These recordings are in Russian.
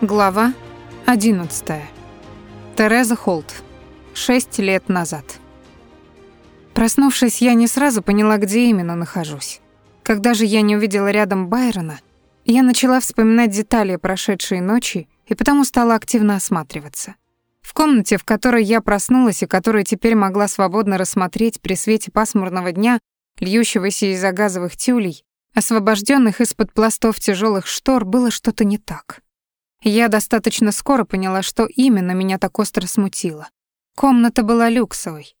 Глава 11. Тереза Холт. Шесть лет назад. Проснувшись, я не сразу поняла, где именно нахожусь. Когда же я не увидела рядом Байрона, я начала вспоминать детали прошедшей ночи и потому стала активно осматриваться. В комнате, в которой я проснулась и которую теперь могла свободно рассмотреть при свете пасмурного дня, льющегося из-за газовых тюлей, освобожденных из-под пластов тяжелых штор, было что-то не так. Я достаточно скоро поняла, что именно меня так остро смутило. Комната была люксовой.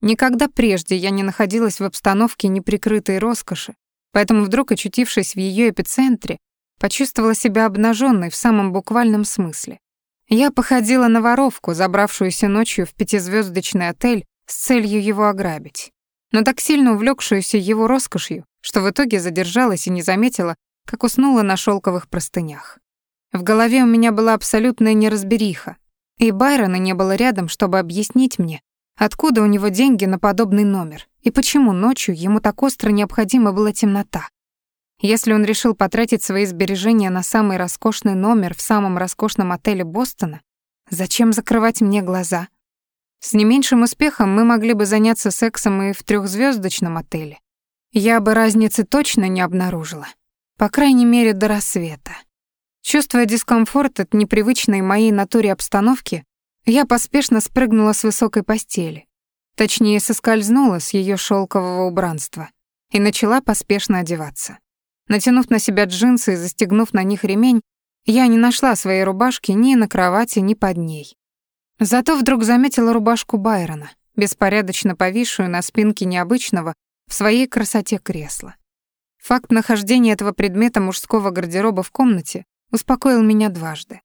Никогда прежде я не находилась в обстановке неприкрытой роскоши, поэтому вдруг, очутившись в ее эпицентре, почувствовала себя обнаженной в самом буквальном смысле. Я походила на воровку, забравшуюся ночью в пятизвездочный отель с целью его ограбить, но так сильно увлекшуюся его роскошью, что в итоге задержалась и не заметила, как уснула на шелковых простынях. В голове у меня была абсолютная неразбериха, и Байрона не было рядом, чтобы объяснить мне, откуда у него деньги на подобный номер и почему ночью ему так остро необходима была темнота. Если он решил потратить свои сбережения на самый роскошный номер в самом роскошном отеле Бостона, зачем закрывать мне глаза? С не меньшим успехом мы могли бы заняться сексом и в трехзвездочном отеле. Я бы разницы точно не обнаружила. По крайней мере, до рассвета. Чувствуя дискомфорт от непривычной моей натуре обстановки, я поспешно спрыгнула с высокой постели, точнее, соскользнула с ее шелкового убранства и начала поспешно одеваться. Натянув на себя джинсы и застегнув на них ремень, я не нашла своей рубашки ни на кровати, ни под ней. Зато вдруг заметила рубашку Байрона, беспорядочно повисшую на спинке необычного в своей красоте кресла. Факт нахождения этого предмета мужского гардероба в комнате успокоил меня дважды.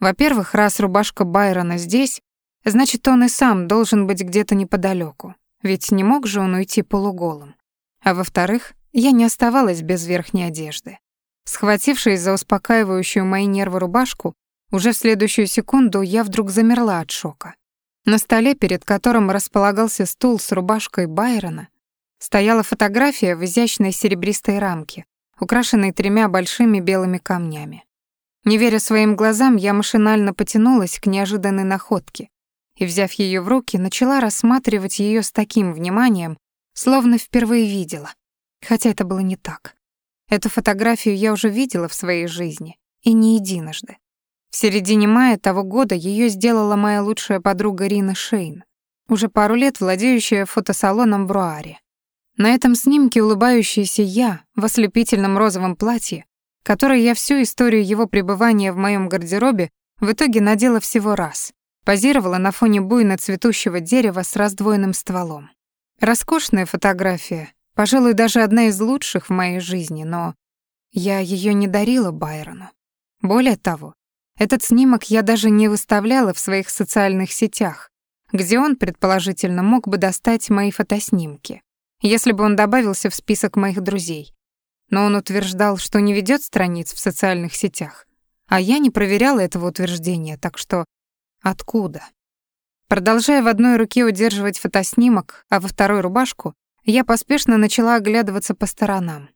Во-первых, раз рубашка Байрона здесь, значит, он и сам должен быть где-то неподалеку, ведь не мог же он уйти полуголым. А во-вторых, я не оставалась без верхней одежды. Схватившись за успокаивающую мои нервы рубашку, уже в следующую секунду я вдруг замерла от шока. На столе, перед которым располагался стул с рубашкой Байрона, стояла фотография в изящной серебристой рамке, украшенной тремя большими белыми камнями. Не веря своим глазам, я машинально потянулась к неожиданной находке и, взяв ее в руки, начала рассматривать ее с таким вниманием, словно впервые видела. Хотя это было не так. Эту фотографию я уже видела в своей жизни, и не единожды. В середине мая того года ее сделала моя лучшая подруга Рина Шейн, уже пару лет владеющая фотосалоном в Руаре. На этом снимке улыбающаяся я в ослепительном розовом платье который я всю историю его пребывания в моем гардеробе в итоге надела всего раз. Позировала на фоне буйно цветущего дерева с раздвоенным стволом. Роскошная фотография, пожалуй, даже одна из лучших в моей жизни, но я ее не дарила Байрону. Более того, этот снимок я даже не выставляла в своих социальных сетях, где он, предположительно, мог бы достать мои фотоснимки, если бы он добавился в список моих друзей но он утверждал, что не ведет страниц в социальных сетях. А я не проверяла этого утверждения, так что откуда? Продолжая в одной руке удерживать фотоснимок, а во второй рубашку, я поспешно начала оглядываться по сторонам.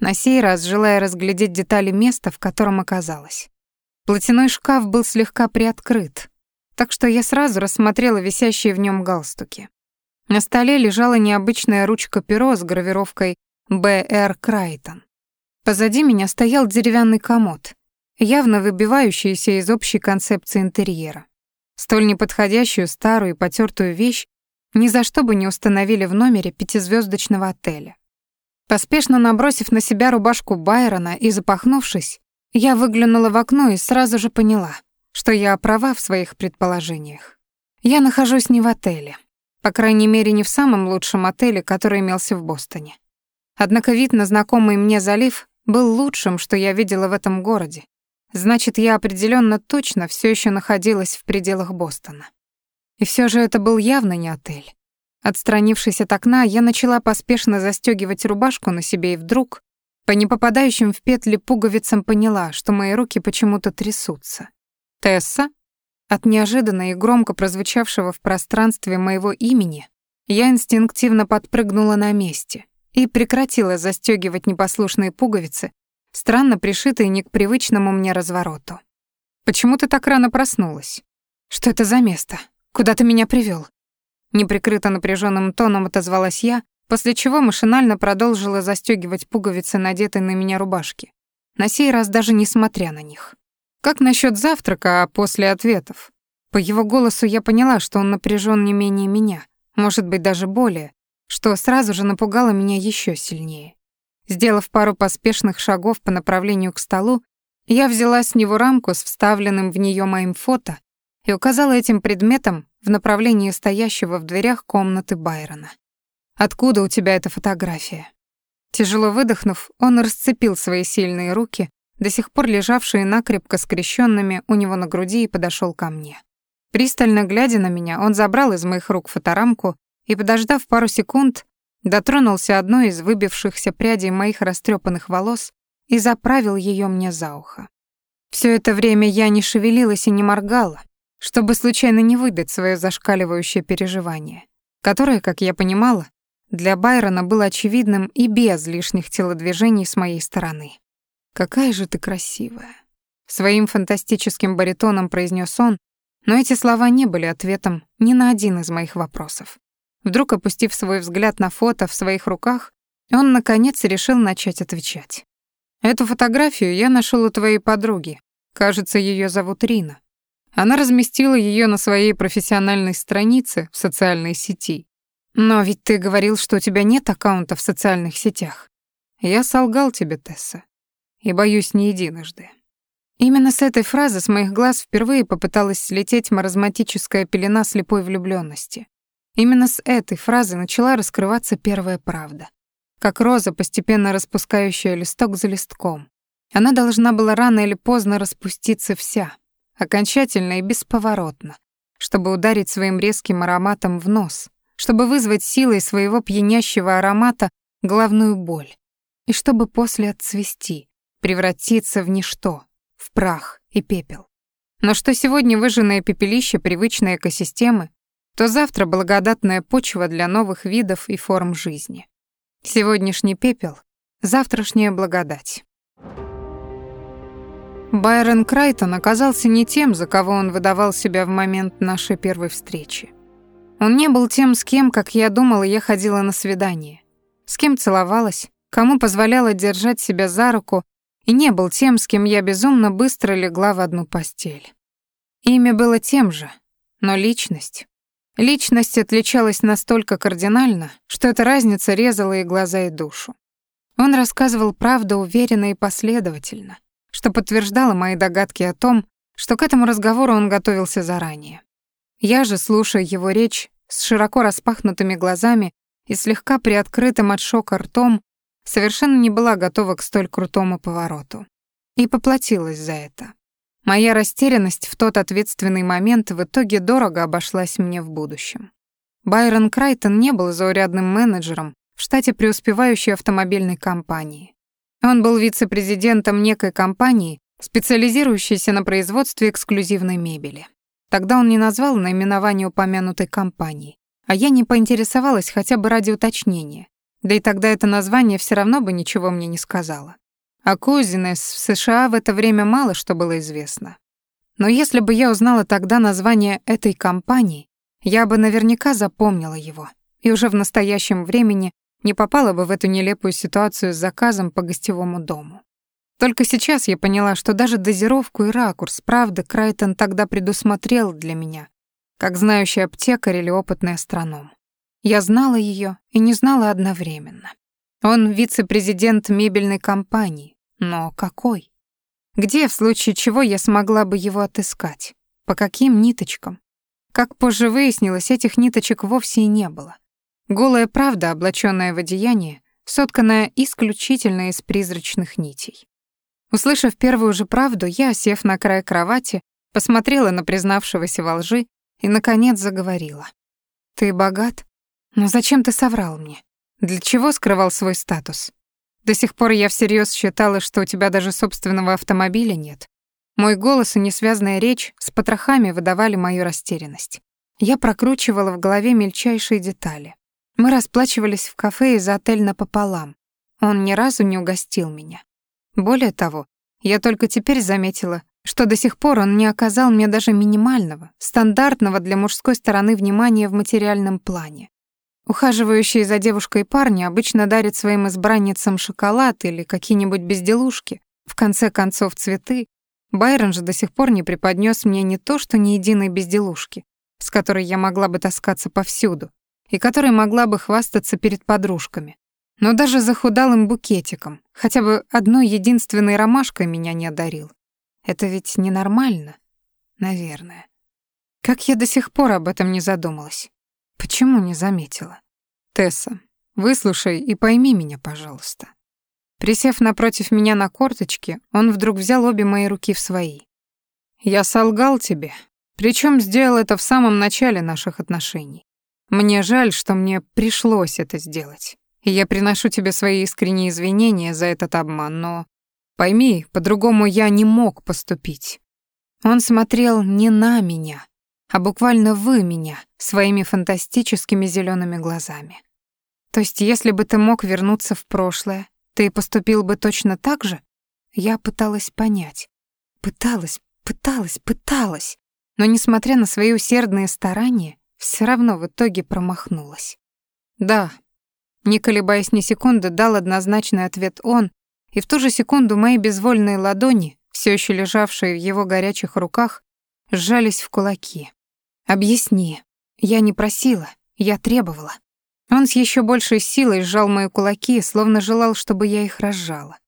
На сей раз желая разглядеть детали места, в котором оказалась. Платяной шкаф был слегка приоткрыт, так что я сразу рассмотрела висящие в нем галстуки. На столе лежала необычная ручка-перо с гравировкой Б.Р. Крайтон. Позади меня стоял деревянный комод, явно выбивающийся из общей концепции интерьера. Столь неподходящую старую и потертую вещь ни за что бы не установили в номере пятизвездочного отеля. Поспешно набросив на себя рубашку Байрона и запахнувшись, я выглянула в окно и сразу же поняла, что я права в своих предположениях. Я нахожусь не в отеле, по крайней мере, не в самом лучшем отеле, который имелся в Бостоне. Однако вид на знакомый мне залив был лучшим, что я видела в этом городе. Значит, я определенно точно все еще находилась в пределах Бостона. И все же это был явно не отель. Отстранившись от окна, я начала поспешно застегивать рубашку на себе и вдруг, по непопадающим в петли пуговицам, поняла, что мои руки почему-то трясутся. «Тесса?» От неожиданно и громко прозвучавшего в пространстве моего имени я инстинктивно подпрыгнула на месте и прекратила застегивать непослушные пуговицы, странно пришитые не к привычному мне развороту. Почему ты так рано проснулась? Что это за место? Куда ты меня привёл? Неприкрыто напряженным тоном отозвалась я, после чего машинально продолжила застегивать пуговицы надетой на меня рубашки. На сей раз даже не смотря на них. Как насчет завтрака, а после ответов? По его голосу я поняла, что он напряжен не менее меня, может быть, даже более, что сразу же напугало меня еще сильнее. Сделав пару поспешных шагов по направлению к столу, я взяла с него рамку с вставленным в нее моим фото и указала этим предметом в направлении стоящего в дверях комнаты Байрона. «Откуда у тебя эта фотография?» Тяжело выдохнув, он расцепил свои сильные руки, до сих пор лежавшие накрепко скрещенными у него на груди, и подошел ко мне. Пристально глядя на меня, он забрал из моих рук фоторамку и, подождав пару секунд, дотронулся одной из выбившихся прядей моих растрепанных волос и заправил ее мне за ухо. Все это время я не шевелилась и не моргала, чтобы случайно не выдать свое зашкаливающее переживание, которое, как я понимала, для Байрона было очевидным и без лишних телодвижений с моей стороны. «Какая же ты красивая!» Своим фантастическим баритоном произнес он, но эти слова не были ответом ни на один из моих вопросов. Вдруг, опустив свой взгляд на фото в своих руках, он, наконец, решил начать отвечать. «Эту фотографию я нашел у твоей подруги. Кажется, ее зовут Рина. Она разместила ее на своей профессиональной странице в социальной сети. Но ведь ты говорил, что у тебя нет аккаунта в социальных сетях. Я солгал тебе, Тесса. И боюсь не единожды. Именно с этой фразы с моих глаз впервые попыталась слететь маразматическая пелена слепой влюблённости. Именно с этой фразы начала раскрываться первая правда. Как роза, постепенно распускающая листок за листком. Она должна была рано или поздно распуститься вся, окончательно и бесповоротно, чтобы ударить своим резким ароматом в нос, чтобы вызвать силой своего пьянящего аромата главную боль, и чтобы после отцвести, превратиться в ничто, в прах и пепел. Но что сегодня выжженное пепелище привычной экосистемы, то завтра благодатная почва для новых видов и форм жизни. Сегодняшний пепел, завтрашняя благодать. Байрон Крайтон оказался не тем, за кого он выдавал себя в момент нашей первой встречи. Он не был тем, с кем, как я думала, я ходила на свидание, с кем целовалась, кому позволяла держать себя за руку, и не был тем, с кем я безумно быстро легла в одну постель. Имя было тем же, но личность... Личность отличалась настолько кардинально, что эта разница резала и глаза, и душу. Он рассказывал правду уверенно и последовательно, что подтверждало мои догадки о том, что к этому разговору он готовился заранее. Я же, слушая его речь, с широко распахнутыми глазами и слегка приоткрытым от шока ртом, совершенно не была готова к столь крутому повороту. И поплатилась за это. Моя растерянность в тот ответственный момент в итоге дорого обошлась мне в будущем. Байрон Крайтон не был заурядным менеджером в штате преуспевающей автомобильной компании. Он был вице-президентом некой компании, специализирующейся на производстве эксклюзивной мебели. Тогда он не назвал наименование упомянутой компании, а я не поинтересовалась хотя бы ради уточнения. Да и тогда это название все равно бы ничего мне не сказала. О Кузинес в США в это время мало что было известно. Но если бы я узнала тогда название этой компании, я бы наверняка запомнила его и уже в настоящем времени не попала бы в эту нелепую ситуацию с заказом по гостевому дому. Только сейчас я поняла, что даже дозировку и ракурс, правда, Крайтон тогда предусмотрел для меня, как знающий аптекарь или опытный астроном. Я знала ее и не знала одновременно. Он вице-президент мебельной компании, но какой? Где, в случае чего, я смогла бы его отыскать? По каким ниточкам? Как позже выяснилось, этих ниточек вовсе и не было. Голая правда, облачённая в одеяние, сотканная исключительно из призрачных нитей. Услышав первую же правду, я, сев на край кровати, посмотрела на признавшегося во лжи и, наконец, заговорила. «Ты богат? Но зачем ты соврал мне? Для чего скрывал свой статус? До сих пор я всерьез считала, что у тебя даже собственного автомобиля нет. Мой голос и несвязная речь с потрохами выдавали мою растерянность. Я прокручивала в голове мельчайшие детали. Мы расплачивались в кафе из-за отель напополам. Он ни разу не угостил меня. Более того, я только теперь заметила, что до сих пор он не оказал мне даже минимального, стандартного для мужской стороны внимания в материальном плане. Ухаживающие за девушкой парни обычно дарят своим избранницам шоколад или какие-нибудь безделушки, в конце концов цветы. Байрон же до сих пор не преподнес мне не то, что ни единой безделушки, с которой я могла бы таскаться повсюду, и которой могла бы хвастаться перед подружками. Но даже захудалым букетиком, хотя бы одной единственной ромашкой меня не одарил. Это ведь ненормально, наверное. Как я до сих пор об этом не задумалась? Почему не заметила? Тесса, выслушай и пойми меня, пожалуйста. Присев напротив меня на корточки, он вдруг взял обе мои руки в свои. Я солгал тебе, причем сделал это в самом начале наших отношений. Мне жаль, что мне пришлось это сделать. И я приношу тебе свои искренние извинения за этот обман, но пойми, по-другому я не мог поступить. Он смотрел не на меня, а буквально вы меня своими фантастическими зелеными глазами. То есть, если бы ты мог вернуться в прошлое, ты поступил бы точно так же? Я пыталась понять. Пыталась, пыталась, пыталась. Но, несмотря на свои усердные старания, все равно в итоге промахнулась. Да, не колебаясь ни секунды, дал однозначный ответ он, и в ту же секунду мои безвольные ладони, все еще лежавшие в его горячих руках, сжались в кулаки. «Объясни. Я не просила, я требовала». Он с еще большей силой сжал мои кулаки, словно желал, чтобы я их разжала.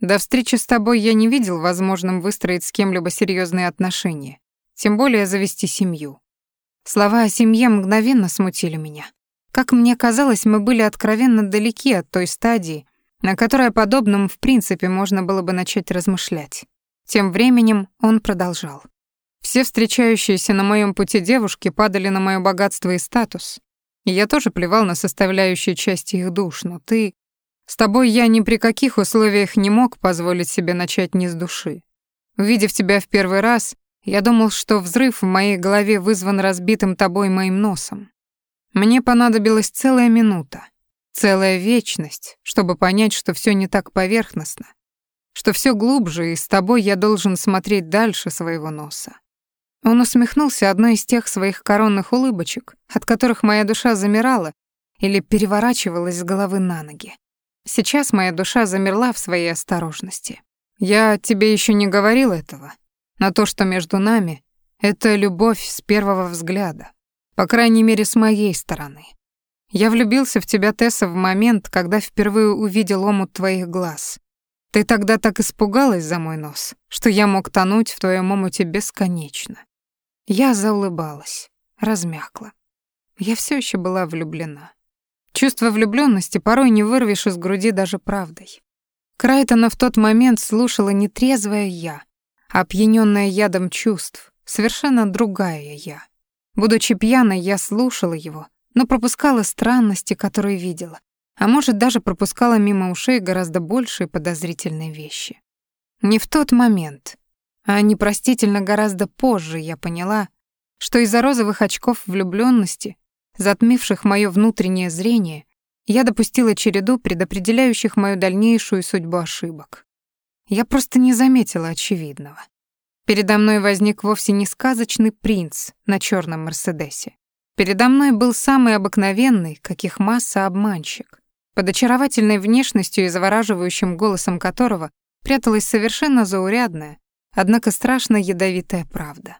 До встречи с тобой я не видел возможным выстроить с кем-либо серьезные отношения, тем более завести семью. Слова о семье мгновенно смутили меня. Как мне казалось, мы были откровенно далеки от той стадии, на которой о подобном в принципе можно было бы начать размышлять. Тем временем он продолжал. Все встречающиеся на моем пути девушки падали на мое богатство и статус. И я тоже плевал на составляющие части их душ, но ты... С тобой я ни при каких условиях не мог позволить себе начать не с души. Увидев тебя в первый раз, я думал, что взрыв в моей голове вызван разбитым тобой моим носом. Мне понадобилась целая минута, целая вечность, чтобы понять, что все не так поверхностно, что все глубже, и с тобой я должен смотреть дальше своего носа. Он усмехнулся одной из тех своих коронных улыбочек, от которых моя душа замирала или переворачивалась с головы на ноги. Сейчас моя душа замерла в своей осторожности. Я тебе еще не говорил этого, но то, что между нами, это любовь с первого взгляда, по крайней мере, с моей стороны. Я влюбился в тебя, Тесса, в момент, когда впервые увидел омут твоих глаз. Ты тогда так испугалась за мой нос, что я мог тонуть в твоем омуте бесконечно. Я заулыбалась, размякла. Я все еще была влюблена. Чувство влюбленности порой не вырвешь из груди даже правдой. Крайтона в тот момент слушала не трезвая я, опьянённая ядом чувств, совершенно другая я. Будучи пьяной, я слушала его, но пропускала странности, которые видела, а может, даже пропускала мимо ушей гораздо большие подозрительные вещи. Не в тот момент, а непростительно гораздо позже я поняла, что из-за розовых очков влюблённости, затмивших моё внутреннее зрение, я допустила череду предопределяющих мою дальнейшую судьбу ошибок. Я просто не заметила очевидного. Передо мной возник вовсе не сказочный принц на чёрном Мерседесе. Передо мной был самый обыкновенный, каких масса обманщик, под очаровательной внешностью и завораживающим голосом которого пряталась совершенно заурядная, однако страшно ядовитая правда.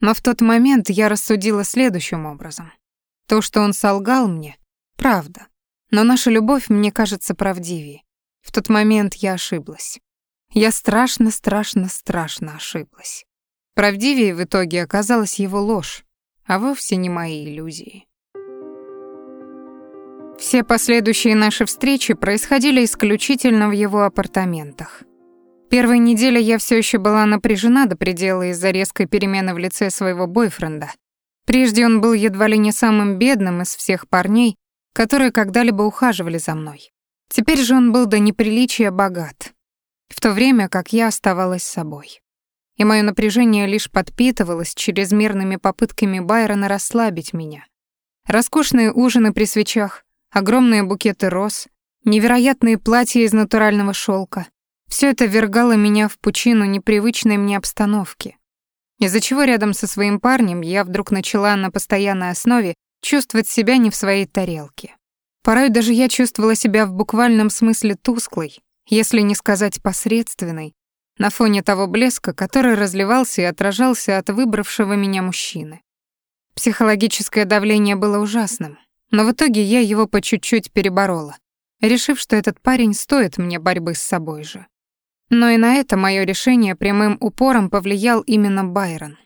Но в тот момент я рассудила следующим образом. То, что он солгал мне, правда. Но наша любовь мне кажется правдивее. В тот момент я ошиблась. Я страшно, страшно, страшно ошиблась. Правдивее в итоге оказалась его ложь, а вовсе не мои иллюзии. Все последующие наши встречи происходили исключительно в его апартаментах. Первые недели я все еще была напряжена до предела из-за резкой перемены в лице своего бойфренда. Прежде он был едва ли не самым бедным из всех парней, которые когда-либо ухаживали за мной. Теперь же он был до неприличия богат, в то время как я оставалась собой. И мое напряжение лишь подпитывалось чрезмерными попытками Байрона расслабить меня. Роскошные ужины при свечах, огромные букеты роз, невероятные платья из натурального шелка, Все это вергало меня в пучину непривычной мне обстановки, из-за чего рядом со своим парнем я вдруг начала на постоянной основе чувствовать себя не в своей тарелке. Порой даже я чувствовала себя в буквальном смысле тусклой, если не сказать посредственной, на фоне того блеска, который разливался и отражался от выбравшего меня мужчины. Психологическое давление было ужасным, но в итоге я его по чуть-чуть переборола, решив, что этот парень стоит мне борьбы с собой же. Но и на это мое решение прямым упором повлиял именно Байрон.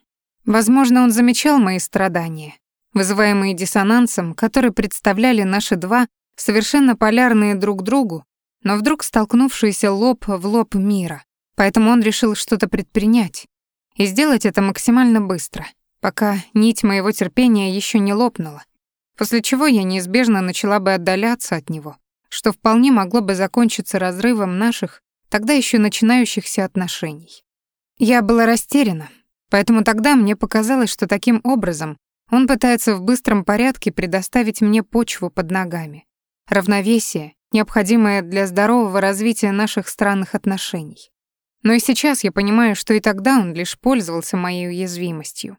Возможно, он замечал мои страдания, вызываемые диссонансом, который представляли наши два совершенно полярные друг другу, но вдруг столкнувшиеся лоб в лоб мира. Поэтому он решил что-то предпринять и сделать это максимально быстро, пока нить моего терпения еще не лопнула, после чего я неизбежно начала бы отдаляться от него, что вполне могло бы закончиться разрывом наших тогда еще начинающихся отношений. Я была растеряна, поэтому тогда мне показалось, что таким образом он пытается в быстром порядке предоставить мне почву под ногами, равновесие, необходимое для здорового развития наших странных отношений. Но и сейчас я понимаю, что и тогда он лишь пользовался моей уязвимостью.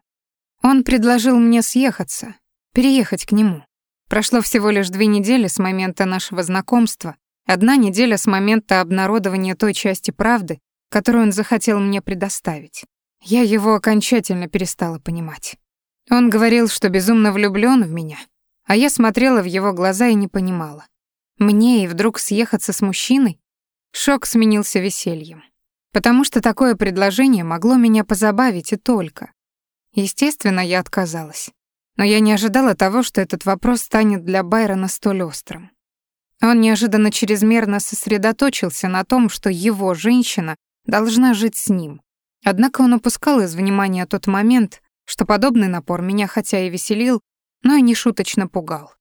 Он предложил мне съехаться, переехать к нему. Прошло всего лишь две недели с момента нашего знакомства, одна неделя с момента обнародования той части правды, которую он захотел мне предоставить. Я его окончательно перестала понимать. Он говорил, что безумно влюблён в меня, а я смотрела в его глаза и не понимала. Мне и вдруг съехаться с мужчиной? Шок сменился весельем. Потому что такое предложение могло меня позабавить и только. Естественно, я отказалась. Но я не ожидала того, что этот вопрос станет для Байрона столь острым. Он неожиданно чрезмерно сосредоточился на том, что его женщина должна жить с ним. Однако он упускал из внимания тот момент, что подобный напор меня хотя и веселил, но и нешуточно пугал.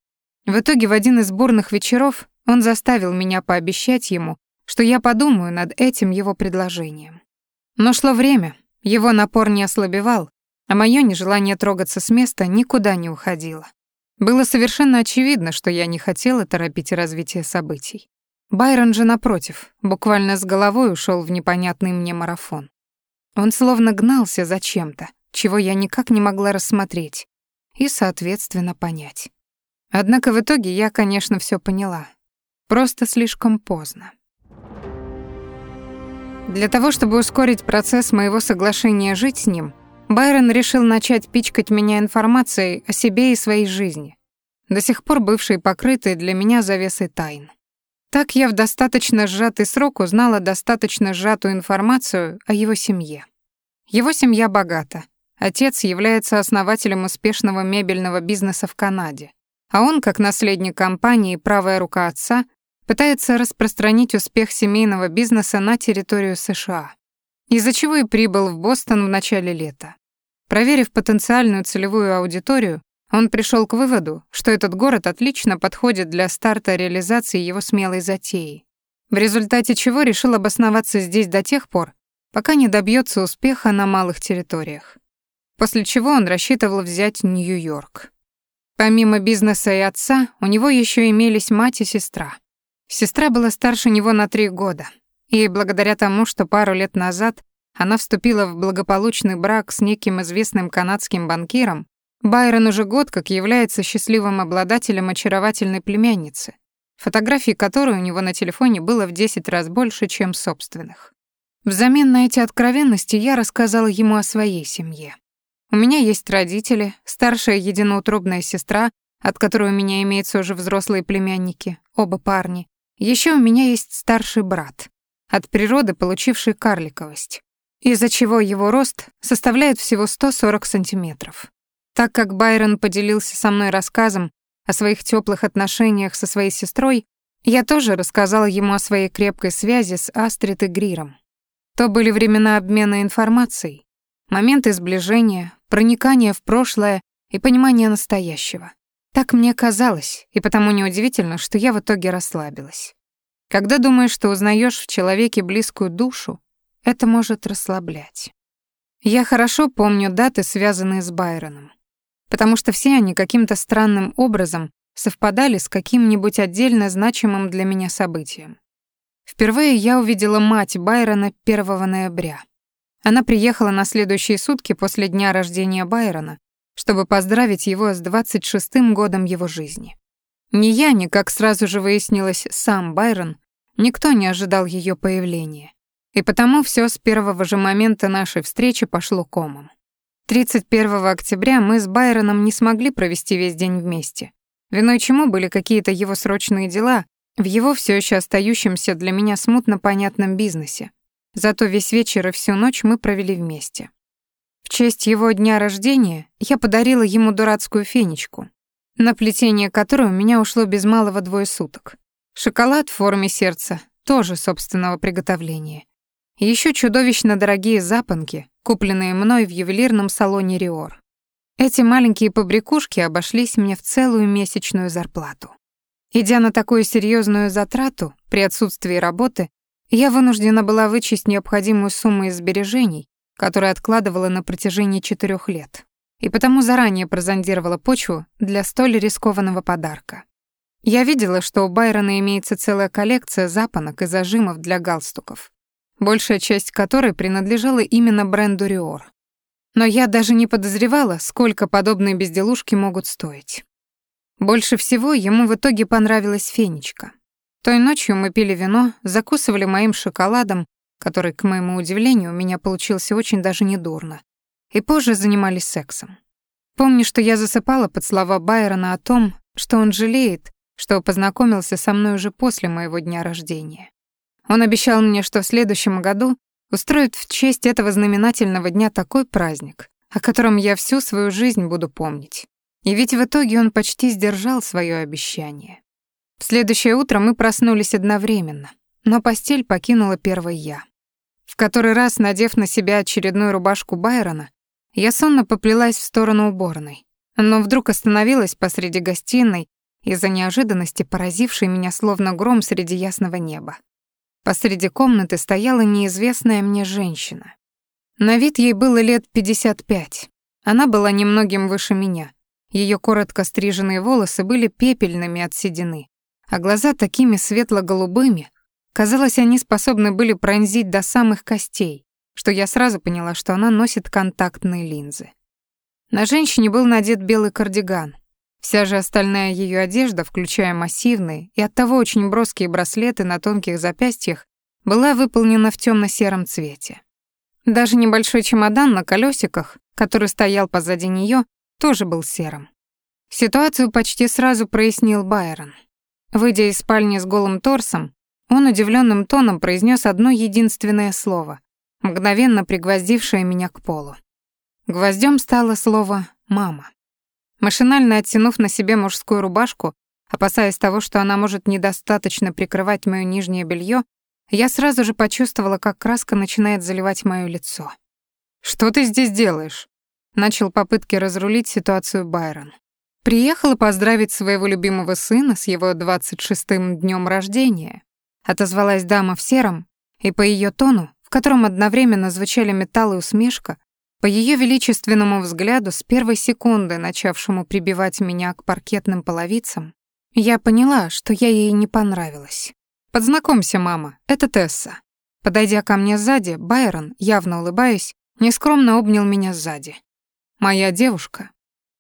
В итоге в один из бурных вечеров он заставил меня пообещать ему, что я подумаю над этим его предложением. Но шло время, его напор не ослабевал, а моё нежелание трогаться с места никуда не уходило. Было совершенно очевидно, что я не хотела торопить развитие событий. Байрон же, напротив, буквально с головой ушел в непонятный мне марафон. Он словно гнался за чем-то, чего я никак не могла рассмотреть и, соответственно, понять. Однако в итоге я, конечно, все поняла. Просто слишком поздно. Для того, чтобы ускорить процесс моего соглашения жить с ним, Байрон решил начать пичкать меня информацией о себе и своей жизни, до сих пор бывшей покрытой для меня завесой тайн. Так я в достаточно сжатый срок узнала достаточно сжатую информацию о его семье. Его семья богата, Отец является основателем успешного мебельного бизнеса в Канаде, а он, как наследник компании правая рука отца, пытается распространить успех семейного бизнеса на территорию США, из-за чего и прибыл в Бостон в начале лета. Проверив потенциальную целевую аудиторию, он пришел к выводу, что этот город отлично подходит для старта реализации его смелой затеи, в результате чего решил обосноваться здесь до тех пор, пока не добьется успеха на малых территориях после чего он рассчитывал взять Нью-Йорк. Помимо бизнеса и отца, у него еще имелись мать и сестра. Сестра была старше него на три года, и благодаря тому, что пару лет назад она вступила в благополучный брак с неким известным канадским банкиром, Байрон уже год как является счастливым обладателем очаровательной племянницы, фотографий которой у него на телефоне было в 10 раз больше, чем собственных. Взамен на эти откровенности я рассказала ему о своей семье. У меня есть родители, старшая единоутробная сестра, от которой у меня имеются уже взрослые племянники, оба парни. Еще у меня есть старший брат, от природы получивший карликовость, из-за чего его рост составляет всего 140 сантиметров. Так как Байрон поделился со мной рассказом о своих теплых отношениях со своей сестрой, я тоже рассказала ему о своей крепкой связи с Астрид и Гриром. То были времена обмена информацией, моменты сближения, проникание в прошлое и понимание настоящего. Так мне казалось, и потому неудивительно, что я в итоге расслабилась. Когда думаешь, что узнаешь в человеке близкую душу, это может расслаблять. Я хорошо помню даты, связанные с Байроном, потому что все они каким-то странным образом совпадали с каким-нибудь отдельно значимым для меня событием. Впервые я увидела мать Байрона 1 ноября. Она приехала на следующие сутки после дня рождения Байрона, чтобы поздравить его с 26-м годом его жизни. Ни я, ни, как сразу же выяснилось, сам Байрон, никто не ожидал ее появления. И потому все с первого же момента нашей встречи пошло комом. 31 октября мы с Байроном не смогли провести весь день вместе. Виной чему были какие-то его срочные дела в его все еще остающемся для меня смутно понятном бизнесе. Зато весь вечер и всю ночь мы провели вместе. В честь его дня рождения я подарила ему дурацкую фенечку, на плетение которой у меня ушло без малого двое суток. Шоколад в форме сердца, тоже собственного приготовления. И ещё чудовищно дорогие запонки, купленные мной в ювелирном салоне Риор. Эти маленькие побрякушки обошлись мне в целую месячную зарплату. Идя на такую серьезную затрату при отсутствии работы, я вынуждена была вычесть необходимую сумму из сбережений, которые откладывала на протяжении четырех лет, и потому заранее прозондировала почву для столь рискованного подарка. Я видела, что у Байрона имеется целая коллекция запонок и зажимов для галстуков, большая часть которой принадлежала именно бренду Риор. Но я даже не подозревала, сколько подобные безделушки могут стоить. Больше всего ему в итоге понравилась фенечка. Той ночью мы пили вино, закусывали моим шоколадом, который, к моему удивлению, у меня получился очень даже недурно, и позже занимались сексом. Помню, что я засыпала под слова Байрона о том, что он жалеет, что познакомился со мной уже после моего дня рождения. Он обещал мне, что в следующем году устроит в честь этого знаменательного дня такой праздник, о котором я всю свою жизнь буду помнить. И ведь в итоге он почти сдержал свое обещание. В следующее утро мы проснулись одновременно, но постель покинула первой я. В который раз, надев на себя очередную рубашку Байрона, я сонно поплелась в сторону уборной, но вдруг остановилась посреди гостиной из-за неожиданности, поразившей меня словно гром среди ясного неба. Посреди комнаты стояла неизвестная мне женщина. На вид ей было лет 55. Она была немногим выше меня. Ее коротко стриженные волосы были пепельными от седины, а глаза такими светло-голубыми. Казалось, они способны были пронзить до самых костей, что я сразу поняла, что она носит контактные линзы. На женщине был надет белый кардиган. Вся же остальная ее одежда, включая массивные и оттого очень броские браслеты на тонких запястьях, была выполнена в темно сером цвете. Даже небольшой чемодан на колесиках, который стоял позади нее, тоже был серым. Ситуацию почти сразу прояснил Байрон. Выйдя из спальни с голым торсом, он удивленным тоном произнес одно единственное слово, мгновенно пригвоздившее меня к полу. Гвоздем стало слово «мама». Машинально оттянув на себе мужскую рубашку, опасаясь того, что она может недостаточно прикрывать моё нижнее белье, я сразу же почувствовала, как краска начинает заливать моё лицо. «Что ты здесь делаешь?» Начал попытки разрулить ситуацию Байрон. Приехала поздравить своего любимого сына с его 26-м днем рождения. Отозвалась дама в сером, и по ее тону, в котором одновременно звучали металл и усмешка, по ее величественному взгляду с первой секунды, начавшему прибивать меня к паркетным половицам, я поняла, что я ей не понравилась. «Подзнакомься, мама, это Тесса». Подойдя ко мне сзади, Байрон, явно улыбаясь, нескромно обнял меня сзади. «Моя девушка».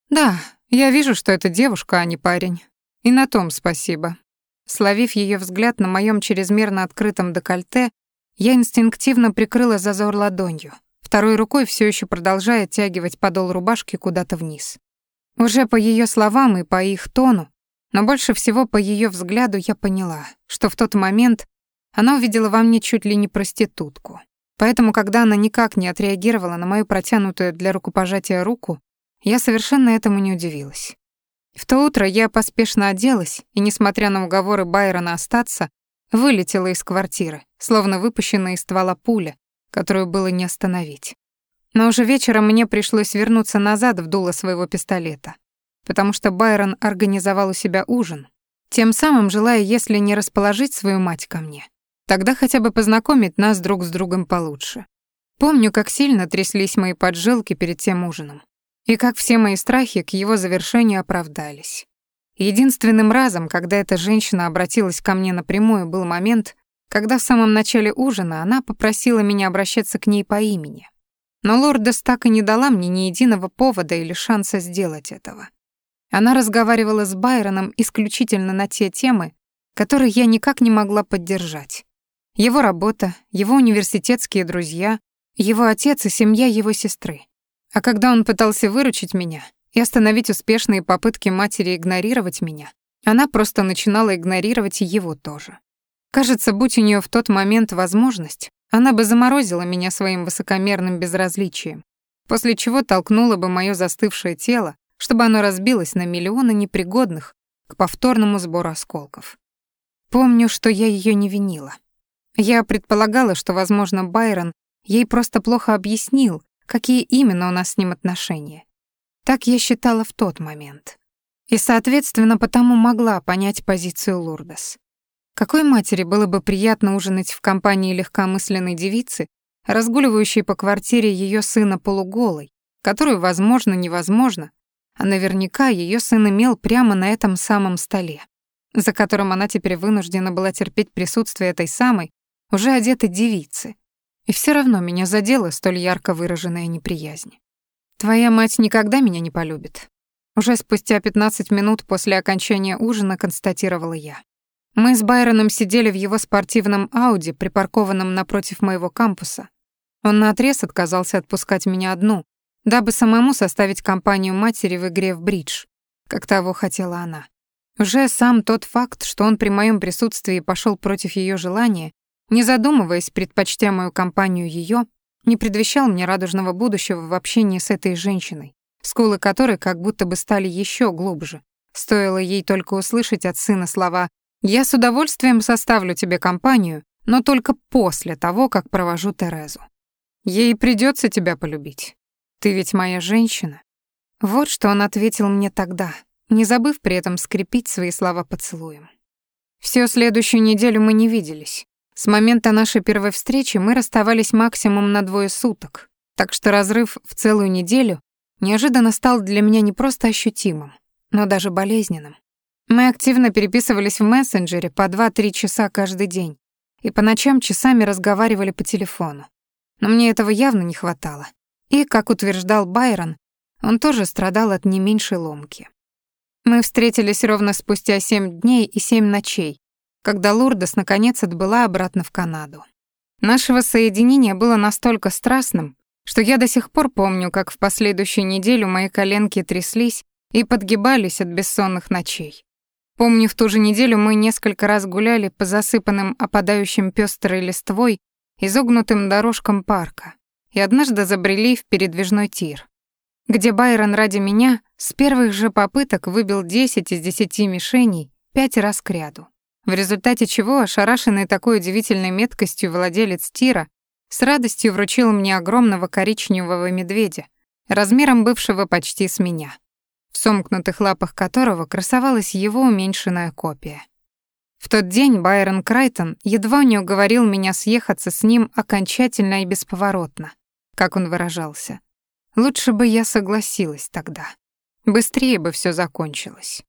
«Да, я вижу, что это девушка, а не парень. И на том спасибо. Словив ее взгляд на моем чрезмерно открытом декольте, я инстинктивно прикрыла зазор ладонью, второй рукой все еще продолжая оттягивать подол рубашки куда-то вниз. Уже по ее словам и по их тону, но больше всего по ее взгляду я поняла, что в тот момент она увидела во мне чуть ли не проститутку. Поэтому, когда она никак не отреагировала на мою протянутую для рукопожатия руку, я совершенно этому не удивилась. В то утро я поспешно оделась и, несмотря на уговоры Байрона остаться, вылетела из квартиры, словно выпущенная из ствола пуля, которую было не остановить. Но уже вечером мне пришлось вернуться назад в дуло своего пистолета, потому что Байрон организовал у себя ужин, тем самым желая, если не расположить свою мать ко мне, тогда хотя бы познакомить нас друг с другом получше. Помню, как сильно тряслись мои поджилки перед тем ужином. И как все мои страхи к его завершению оправдались. Единственным разом, когда эта женщина обратилась ко мне напрямую, был момент, когда в самом начале ужина она попросила меня обращаться к ней по имени. Но Лордес так и не дала мне ни единого повода или шанса сделать этого. Она разговаривала с Байроном исключительно на те темы, которые я никак не могла поддержать. Его работа, его университетские друзья, его отец и семья его сестры. А когда он пытался выручить меня и остановить успешные попытки матери игнорировать меня, она просто начинала игнорировать его тоже. Кажется, будь у нее в тот момент возможность, она бы заморозила меня своим высокомерным безразличием, после чего толкнула бы моё застывшее тело, чтобы оно разбилось на миллионы непригодных к повторному сбору осколков. Помню, что я её не винила. Я предполагала, что, возможно, Байрон ей просто плохо объяснил, какие именно у нас с ним отношения. Так я считала в тот момент. И, соответственно, потому могла понять позицию Лурдес. Какой матери было бы приятно ужинать в компании легкомысленной девицы, разгуливающей по квартире ее сына полуголой, которую, возможно, невозможно, а наверняка ее сын имел прямо на этом самом столе, за которым она теперь вынуждена была терпеть присутствие этой самой, уже одетой девицы. И все равно меня задела столь ярко выраженная неприязнь. «Твоя мать никогда меня не полюбит», уже спустя 15 минут после окончания ужина констатировала я. Мы с Байроном сидели в его спортивном Ауди, припаркованном напротив моего кампуса. Он наотрез отказался отпускать меня одну, дабы самому составить компанию матери в игре в бридж, как того хотела она. Уже сам тот факт, что он при моем присутствии пошел против ее желания, не задумываясь, предпочтя мою компанию ее, не предвещал мне радужного будущего в общении с этой женщиной, скулы которой как будто бы стали еще глубже. Стоило ей только услышать от сына слова я с удовольствием составлю тебе компанию, но только после того, как провожу Терезу. Ей придется тебя полюбить. Ты ведь моя женщина. Вот что он ответил мне тогда, не забыв при этом скрепить свои слова поцелуем. Всю следующую неделю мы не виделись. С момента нашей первой встречи мы расставались максимум на двое суток, так что разрыв в целую неделю неожиданно стал для меня не просто ощутимым, но даже болезненным. Мы активно переписывались в мессенджере по 2-3 часа каждый день и по ночам часами разговаривали по телефону. Но мне этого явно не хватало. И, как утверждал Байрон, он тоже страдал от не меньшей ломки. Мы встретились ровно спустя 7 дней и 7 ночей, когда Лурдес наконец отбыла обратно в Канаду. Нашего соединения было настолько страстным, что я до сих пор помню, как в последующую неделю мои коленки тряслись и подгибались от бессонных ночей. Помню, в ту же неделю мы несколько раз гуляли по засыпанным опадающим пестрой листвой изогнутым дорожкам парка и однажды забрели в передвижной тир, где Байрон ради меня с первых же попыток выбил 10 из 10 мишеней пять раз к ряду, в результате чего ошарашенный такой удивительной меткостью владелец тира с радостью вручил мне огромного коричневого медведя, размером бывшего почти с меня в сомкнутых лапах которого красовалась его уменьшенная копия. В тот день Байрон Крайтон едва не уговорил меня съехаться с ним окончательно и бесповоротно, как он выражался. Лучше бы я согласилась тогда. Быстрее бы все закончилось.